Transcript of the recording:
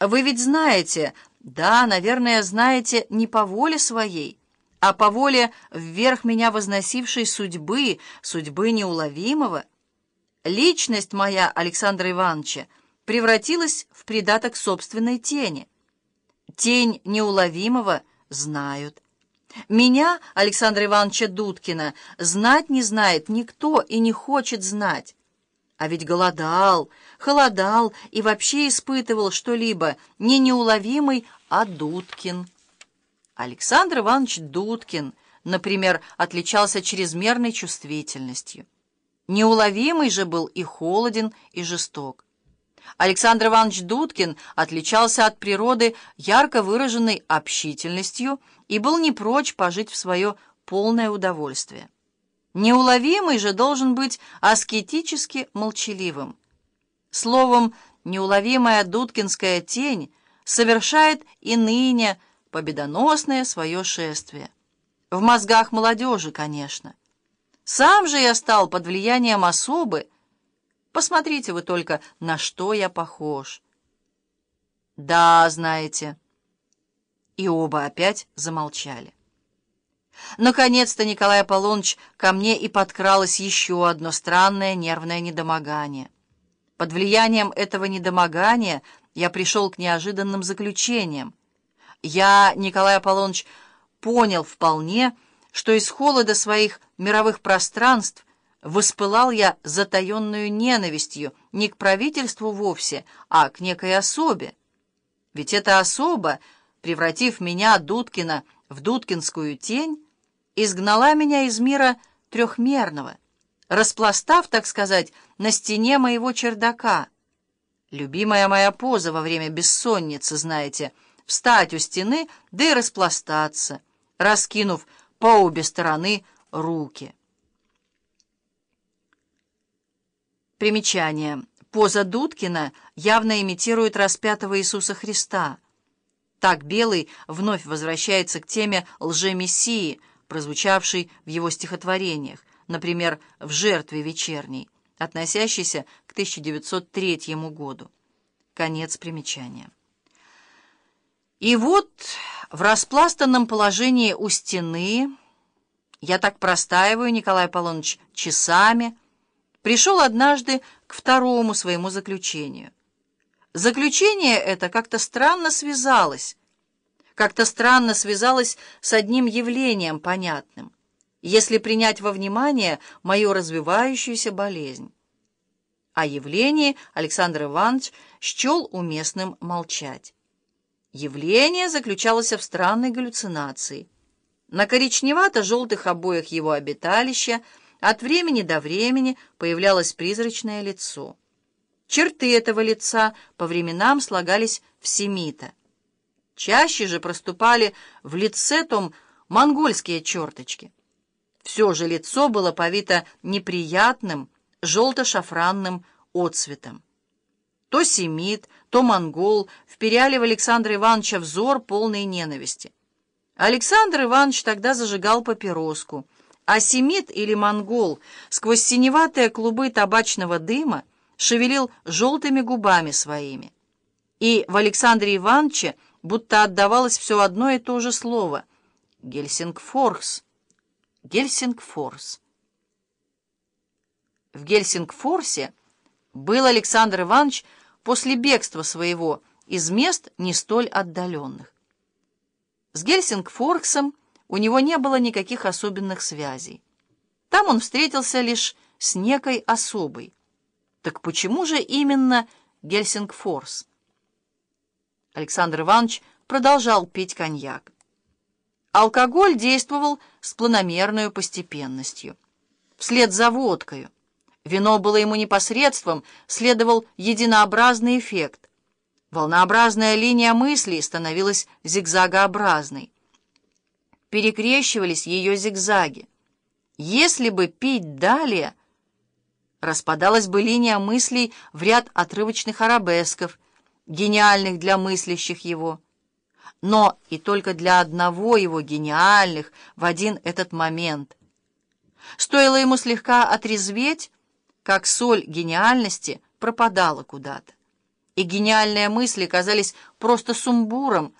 Вы ведь знаете, да, наверное, знаете, не по воле своей, а по воле вверх меня возносившей судьбы, судьбы неуловимого. Личность моя, Александра Ивановича, превратилась в придаток собственной тени. Тень неуловимого знают. Меня, Александра Ивановича Дудкина, знать не знает никто и не хочет знать. А ведь голодал, холодал и вообще испытывал что-либо не неуловимый, а Дудкин. Александр Иванович Дудкин, например, отличался чрезмерной чувствительностью. Неуловимый же был и холоден, и жесток. Александр Иванович Дудкин отличался от природы ярко выраженной общительностью и был не прочь пожить в свое полное удовольствие. Неуловимый же должен быть аскетически молчаливым. Словом, неуловимая дудкинская тень совершает и ныне победоносное свое шествие. В мозгах молодежи, конечно. Сам же я стал под влиянием особы. Посмотрите вы только, на что я похож. Да, знаете. И оба опять замолчали. Наконец-то Николай Аполлоныч ко мне и подкралось еще одно странное нервное недомогание. Под влиянием этого недомогания я пришел к неожиданным заключениям. Я, Николай Аполлоныч, понял вполне, что из холода своих мировых пространств воспылал я затаенную ненавистью не к правительству вовсе, а к некой особе. Ведь эта особа, превратив меня, Дудкина, в дудкинскую тень, изгнала меня из мира трехмерного, распластав, так сказать, на стене моего чердака. Любимая моя поза во время бессонницы, знаете, встать у стены, да и распластаться, раскинув по обе стороны руки. Примечание. Поза Дудкина явно имитирует распятого Иисуса Христа. Так Белый вновь возвращается к теме лжемессии, прозвучавшей в его стихотворениях, например, «В жертве вечерней», относящейся к 1903 году. Конец примечания. И вот в распластанном положении у стены, я так простаиваю, Николай Аполлоныч, часами, пришел однажды к второму своему заключению. Заключение это как-то странно связалось, как-то странно связалось с одним явлением понятным, если принять во внимание мою развивающуюся болезнь. О явлении Александр Иванович счел уместным молчать. Явление заключалось в странной галлюцинации. На коричневато-желтых обоях его обиталища от времени до времени появлялось призрачное лицо. Черты этого лица по временам слагались в семита. Чаще же проступали в лице том монгольские черточки. Все же лицо было повито неприятным желто-шафранным отцветом. То семит, то монгол вперяли в Александра Ивановича взор полной ненависти. Александр Иванович тогда зажигал папироску, а семит или монгол сквозь синеватые клубы табачного дыма шевелил желтыми губами своими. И в Александре Ивановиче будто отдавалось все одно и то же слово — Гельсингфорс. Гельсингфорс. В Гельсингфорсе был Александр Иванович после бегства своего из мест не столь отдаленных. С Гельсингфорксом у него не было никаких особенных связей. Там он встретился лишь с некой особой. Так почему же именно Гельсингфорс? Александр Иванович продолжал пить коньяк. Алкоголь действовал с планомерной постепенностью. Вслед за водкою. Вино было ему непосредством, следовал единообразный эффект. Волнообразная линия мыслей становилась зигзагообразной. Перекрещивались ее зигзаги. Если бы пить далее, распадалась бы линия мыслей в ряд отрывочных арабесков, гениальных для мыслящих его. Но и только для одного его гениальных в один этот момент. Стоило ему слегка отрезветь, как соль гениальности пропадала куда-то. и гениальные мысли казались просто сумбуром,